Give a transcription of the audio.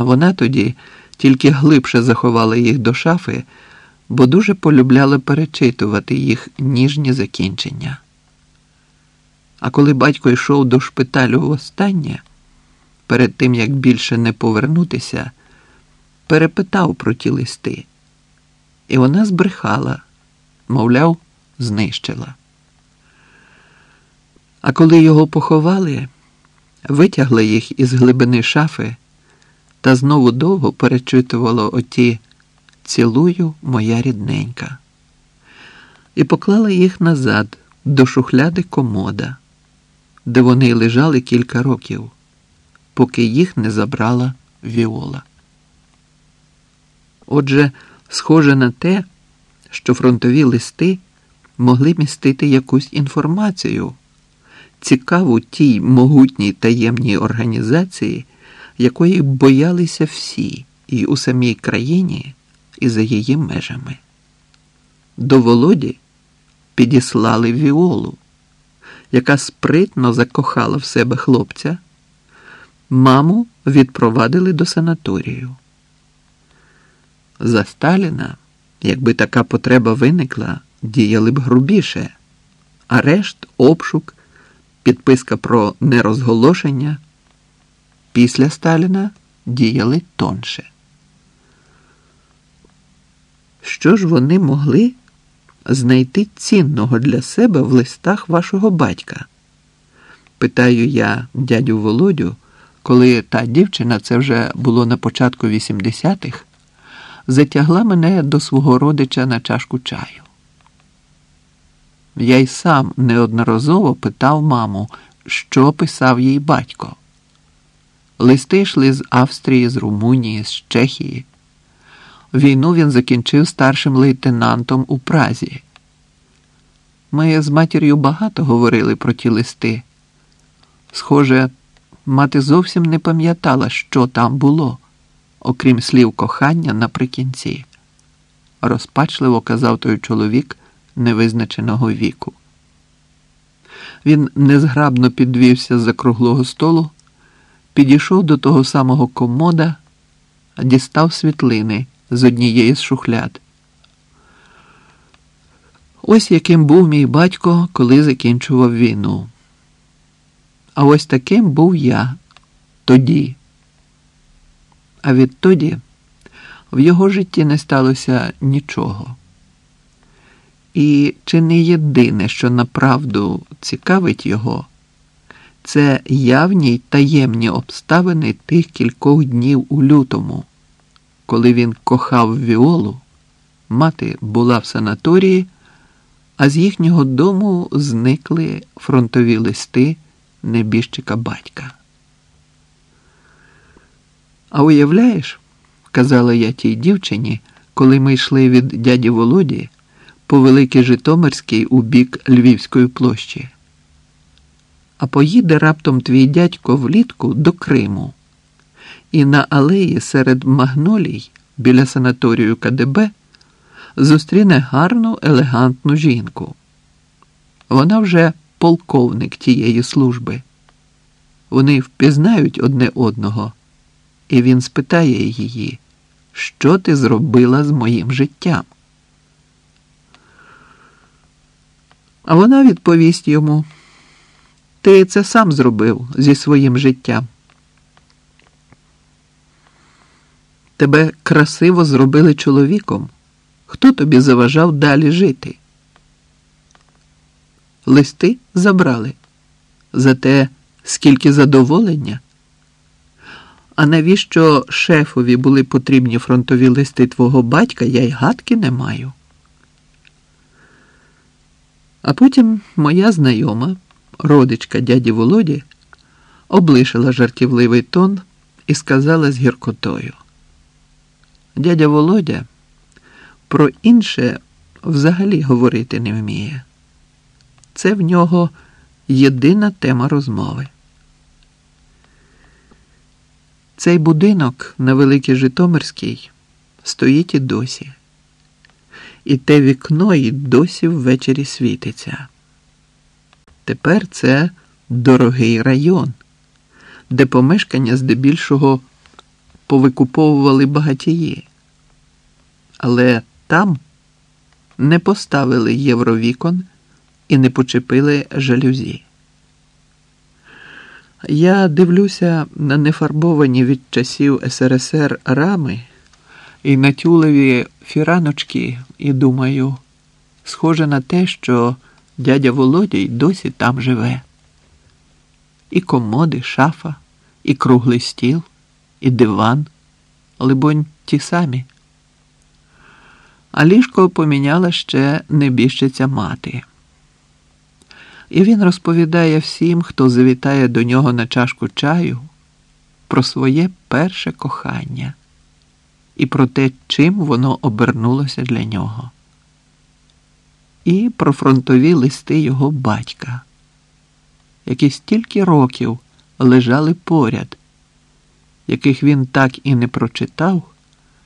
А вона тоді тільки глибше заховала їх до шафи, бо дуже полюбляла перечитувати їх ніжні закінчення. А коли батько йшов до шпиталю востаннє, перед тим як більше не повернутися, перепитав про ті листи, і вона збрехала, мовляв, знищила. А коли його поховали, витягла їх із глибини шафи та знову довго перечитувала оті цілую моя рідненька, і поклала їх назад до шухляди комода, де вони лежали кілька років, поки їх не забрала Віола. Отже, схоже на те, що фронтові листи могли містити якусь інформацію, цікаву тій могутній таємній організації, якої боялися всі і у самій країні, і за її межами. До Володі підіслали Віолу, яка спритно закохала в себе хлопця. Маму відпровадили до санаторію. За Сталіна, якби така потреба виникла, діяли б грубіше, арешт, обшук, підписка про нерозголошення. Після Сталіна діяли тонше. Що ж вони могли знайти цінного для себе в листах вашого батька? Питаю я дядю Володю, коли та дівчина, це вже було на початку 80-х, затягла мене до свого родича на чашку чаю. Я й сам неодноразово питав маму, що писав їй батько. Листи йшли з Австрії, з Румунії, з Чехії. Війну він закінчив старшим лейтенантом у Празі. Ми з матір'ю багато говорили про ті листи. Схоже, мати зовсім не пам'ятала, що там було, окрім слів кохання наприкінці. Розпачливо казав той чоловік невизначеного віку. Він незграбно підвівся з за круглого столу, підійшов до того самого комода, дістав світлини з однієї з шухляд. Ось яким був мій батько, коли закінчував війну. А ось таким був я тоді. А відтоді в його житті не сталося нічого. І чи не єдине, що направду цікавить його, це явні й таємні обставини тих кількох днів у лютому, коли він кохав Віолу, мати була в санаторії, а з їхнього дому зникли фронтові листи небіжчика батька. А уявляєш, казала я тій дівчині, коли ми йшли від дяді Володі по Великій Житомирській у бік Львівської площі. А поїде раптом твій дядько влітку до Криму, і на алеї серед магнолій біля санаторію КДБ зустріне гарну елегантну жінку. Вона вже полковник тієї служби. Вони впізнають одне одного, і він спитає її, що ти зробила з моїм життям. А вона відповість йому: Ти це сам зробив зі своїм життям. Тебе красиво зробили чоловіком. Хто тобі заважав далі жити? Листи забрали. Зате скільки задоволення. А навіщо шефові були потрібні фронтові листи твого батька, я й гадки не маю. А потім моя знайома, родичка дяді Володі, облишила жартівливий тон і сказала з гіркотою. Дядя Володя про інше взагалі говорити не вміє. Це в нього єдина тема розмови. Цей будинок на Великій Житомирській стоїть і досі. І те вікно і досі ввечері світиться. Тепер це дорогий район, де помешкання здебільшого повикуповували багатії, але там не поставили євровікон і не почепили жалюзі. Я дивлюся на нефарбовані від часів СРСР рами і на тюлеві фіраночки і думаю, схоже на те, що дядя Володя й досі там живе. І комоди, шафа, і круглий стіл, і диван, либонь, ті самі. А ліжко поміняла ще небіжчиця мати. І він розповідає всім, хто завітає до нього на чашку чаю, про своє перше кохання і про те, чим воно обернулося для нього, і про фронтові листи його батька, які стільки років лежали поряд, яких він так і не прочитав.